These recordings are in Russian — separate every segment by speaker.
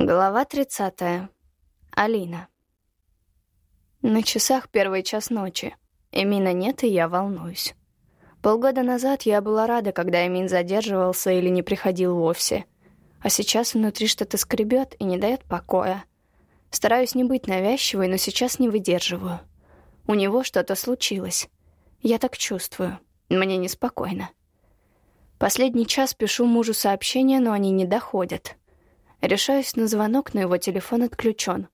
Speaker 1: Глава 30. Алина. На часах первый час ночи. Эмина нет, и я волнуюсь. Полгода назад я была рада, когда Эмин задерживался или не приходил вовсе. А сейчас внутри что-то скребет и не дает покоя. Стараюсь не быть навязчивой, но сейчас не выдерживаю. У него что-то случилось. Я так чувствую. Мне неспокойно. Последний час пишу мужу сообщения, но они не доходят. Решаюсь на звонок, но его телефон отключен.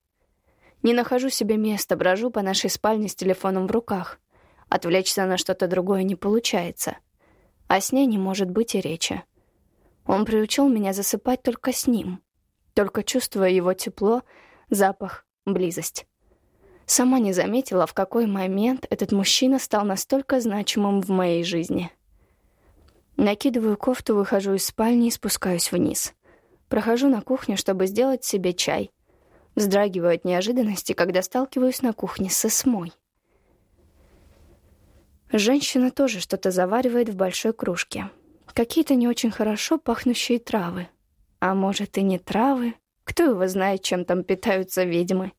Speaker 1: Не нахожу себе места, брожу по нашей спальне с телефоном в руках. Отвлечься на что-то другое не получается. О сне не может быть и речи. Он приучил меня засыпать только с ним, только чувствуя его тепло, запах, близость. Сама не заметила, в какой момент этот мужчина стал настолько значимым в моей жизни. Накидываю кофту, выхожу из спальни и спускаюсь вниз — Прохожу на кухню, чтобы сделать себе чай. Вздрагиваю от неожиданности, когда сталкиваюсь на кухне с Эсмой. Женщина тоже что-то заваривает в большой кружке. Какие-то не очень хорошо пахнущие травы. А может, и не травы? Кто его знает, чем там питаются ведьмы?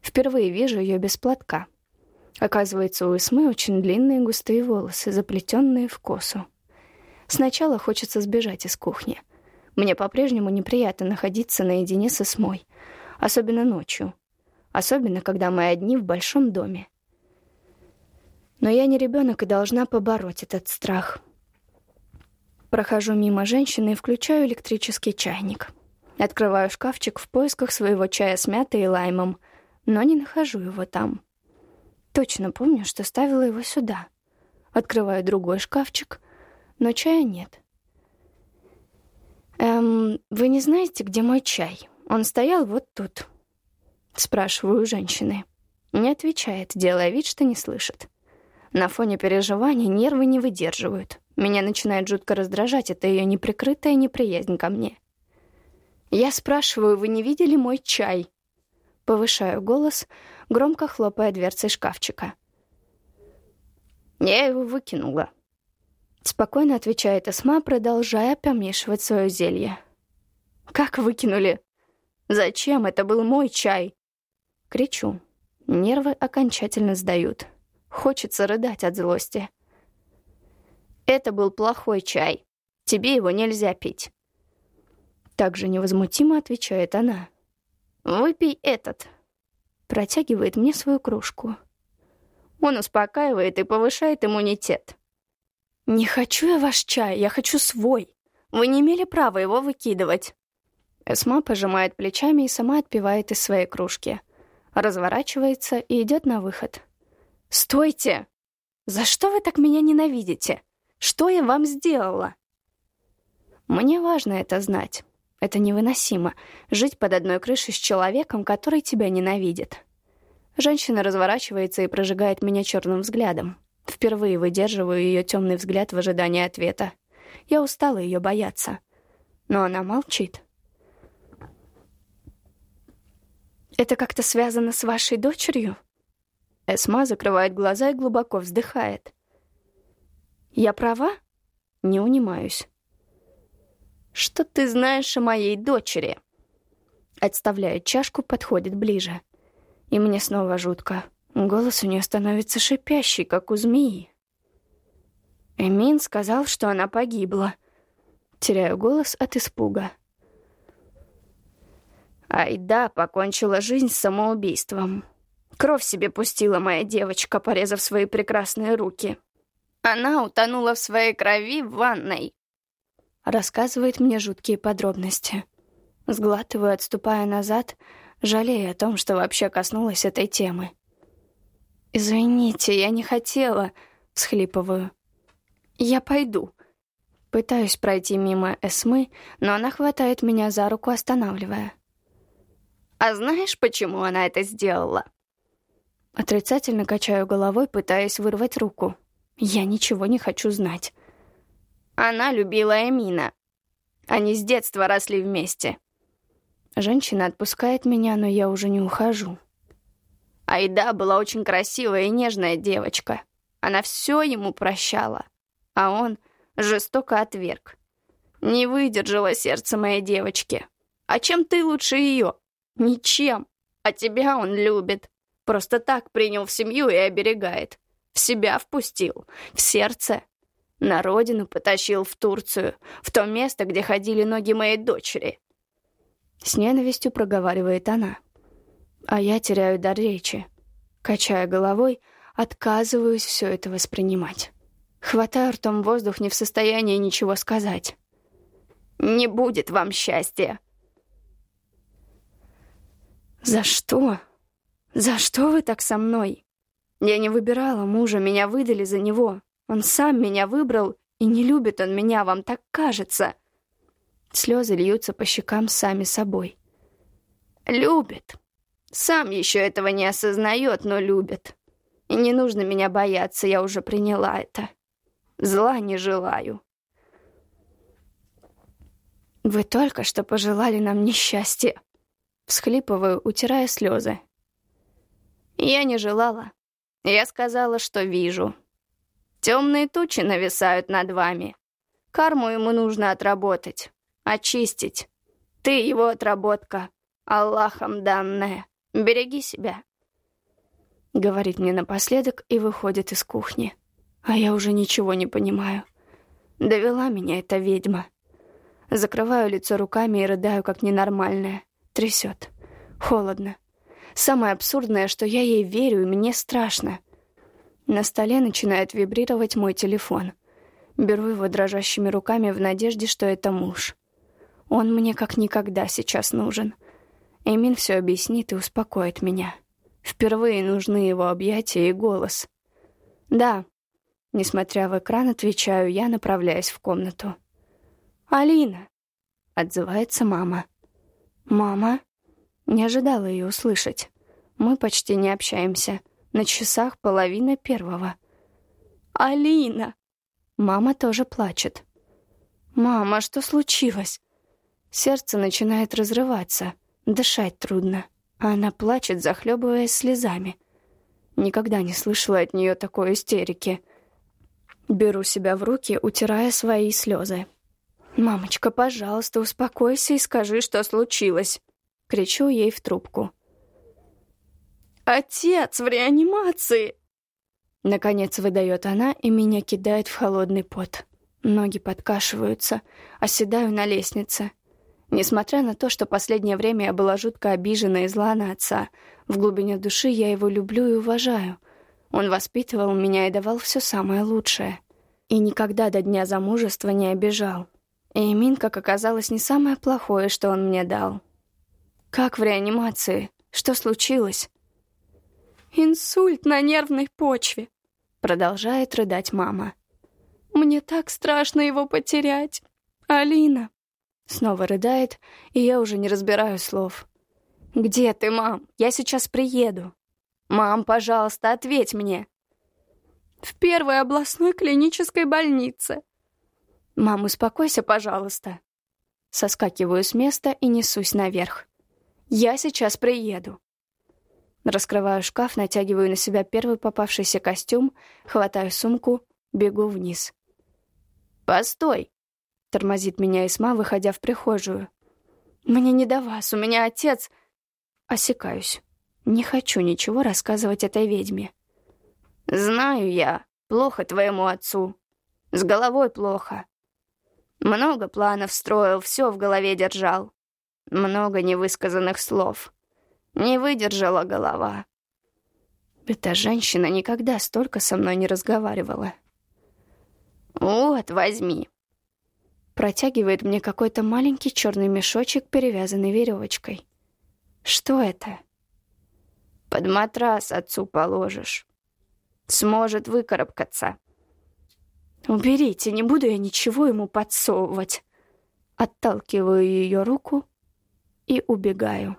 Speaker 1: Впервые вижу ее без платка. Оказывается, у Эсмы очень длинные густые волосы, заплетенные в косу. Сначала хочется сбежать из кухни — мне по-прежнему неприятно находиться наедине со Смой, особенно ночью, особенно когда мы одни в большом доме. Но я не ребенок и должна побороть этот страх. Прохожу мимо женщины и включаю электрический чайник. Открываю шкафчик в поисках своего чая с мятой и лаймом, но не нахожу его там. Точно помню, что ставила его сюда. Открываю другой шкафчик, но чая нет. «Эм, вы не знаете, где мой чай? Он стоял вот тут». Спрашиваю у женщины. Не отвечает, делая вид, что не слышит. На фоне переживаний нервы не выдерживают. Меня начинает жутко раздражать эта ее неприкрытая неприязнь ко мне. Я спрашиваю, вы не видели мой чай? Повышаю голос, громко хлопая дверцей шкафчика. Я его выкинула. Спокойно отвечает Эсма, продолжая помешивать свое зелье. «Как выкинули? Зачем? Это был мой чай!» Кричу. Нервы окончательно сдают. Хочется рыдать от злости. «Это был плохой чай. Тебе его нельзя пить». Также невозмутимо отвечает она. «Выпей этот». Протягивает мне свою кружку. Он успокаивает и повышает иммунитет. «Не хочу я ваш чай, я хочу свой. Вы не имели права его выкидывать». Эсма пожимает плечами и сама отпивает из своей кружки. Разворачивается и идет на выход. «Стойте! За что вы так меня ненавидите? Что я вам сделала?» Мне важно это знать. Это невыносимо — жить под одной крышей с человеком, который тебя ненавидит. Женщина разворачивается и прожигает меня черным взглядом. Впервые выдерживаю ее темный взгляд в ожидании ответа. Я устала ее бояться. Но она молчит. «Это как-то связано с вашей дочерью?» Эсма закрывает глаза и глубоко вздыхает. «Я права?» Не унимаюсь. «Что ты знаешь о моей дочери?» Отставляет чашку, подходит ближе. И мне снова жутко. Голос у нее становится шипящий, как у змеи. Эмин сказал, что она погибла. Теряю голос от испуга. Айда покончила жизнь самоубийством. Кровь себе пустила моя девочка, порезав свои прекрасные руки. Она утонула в своей крови в ванной. Рассказывает мне жуткие подробности. Сглатываю, отступая назад, жалея о том, что вообще коснулась этой темы. «Извините, я не хотела», — всхлипываю. «Я пойду». Пытаюсь пройти мимо Эсмы, но она хватает меня за руку, останавливая. «А знаешь, почему она это сделала?» Отрицательно качаю головой, пытаясь вырвать руку. Я ничего не хочу знать. Она любила Эмина. Они с детства росли вместе. Женщина отпускает меня, но я уже не ухожу. Айда была очень красивая и нежная девочка. Она все ему прощала, а он жестоко отверг. Не выдержало сердце моей девочки. А чем ты лучше ее? Ничем. А тебя он любит. Просто так принял в семью и оберегает. В себя впустил. В сердце. На родину потащил в Турцию. В то место, где ходили ноги моей дочери. С ненавистью проговаривает она. А я теряю дар речи. Качая головой, отказываюсь все это воспринимать. Хватаю ртом воздух, не в состоянии ничего сказать. «Не будет вам счастья!» «За что? За что вы так со мной? Я не выбирала мужа, меня выдали за него. Он сам меня выбрал, и не любит он меня, вам так кажется». Слезы льются по щекам сами собой. «Любит. Сам еще этого не осознает, но любит. И не нужно меня бояться, я уже приняла это. Зла не желаю». «Вы только что пожелали нам несчастья», Всхлипываю, утирая слезы. Я не желала. Я сказала, что вижу. Темные тучи нависают над вами. Карму ему нужно отработать, очистить. Ты его отработка, Аллахом данная. Береги себя. Говорит мне напоследок и выходит из кухни. А я уже ничего не понимаю. Довела меня эта ведьма. Закрываю лицо руками и рыдаю, как ненормальная. Трясет. Холодно. Самое абсурдное, что я ей верю, и мне страшно. На столе начинает вибрировать мой телефон. Беру его дрожащими руками в надежде, что это муж. Он мне как никогда сейчас нужен. Эмин все объяснит и успокоит меня. Впервые нужны его объятия и голос. «Да», — несмотря в экран, отвечаю я, направляясь в комнату. «Алина», — отзывается мама. «Мама?» Не ожидала ее услышать. Мы почти не общаемся. На часах половина первого. «Алина!» Мама тоже плачет. «Мама, что случилось?» Сердце начинает разрываться. Дышать трудно. А она плачет, захлебываясь слезами. Никогда не слышала от нее такой истерики. Беру себя в руки, утирая свои слезы. «Мамочка, пожалуйста, успокойся и скажи, что случилось!» Кричу ей в трубку. «Отец в реанимации!» Наконец выдает она, и меня кидает в холодный пот. Ноги подкашиваются, оседаю на лестнице. Несмотря на то, что последнее время я была жутко обижена и зла на отца, в глубине души я его люблю и уважаю. Он воспитывал меня и давал все самое лучшее. И никогда до дня замужества не обижал. И Эмин, как оказалось, не самое плохое, что он мне дал. «Как в реанимации? Что случилось?» «Инсульт на нервной почве», — продолжает рыдать мама. «Мне так страшно его потерять. Алина». Снова рыдает, и я уже не разбираю слов. «Где ты, мам? Я сейчас приеду». «Мам, пожалуйста, ответь мне». «В первой областной клинической больнице», «Мам, успокойся, пожалуйста». Соскакиваю с места и несусь наверх. «Я сейчас приеду». Раскрываю шкаф, натягиваю на себя первый попавшийся костюм, хватаю сумку, бегу вниз. «Постой!» — тормозит меня Исма, выходя в прихожую. «Мне не до вас, у меня отец...» Осекаюсь. Не хочу ничего рассказывать этой ведьме. «Знаю я, плохо твоему отцу. С головой плохо. Много планов строил, все в голове держал. Много невысказанных слов. Не выдержала голова. Эта женщина никогда столько со мной не разговаривала. «Вот, возьми». Протягивает мне какой-то маленький черный мешочек, перевязанный веревочкой. Что это? Под матрас отцу положишь. Сможет выкарабкаться. «Уберите, не буду я ничего ему подсовывать». Отталкиваю ее руку и убегаю.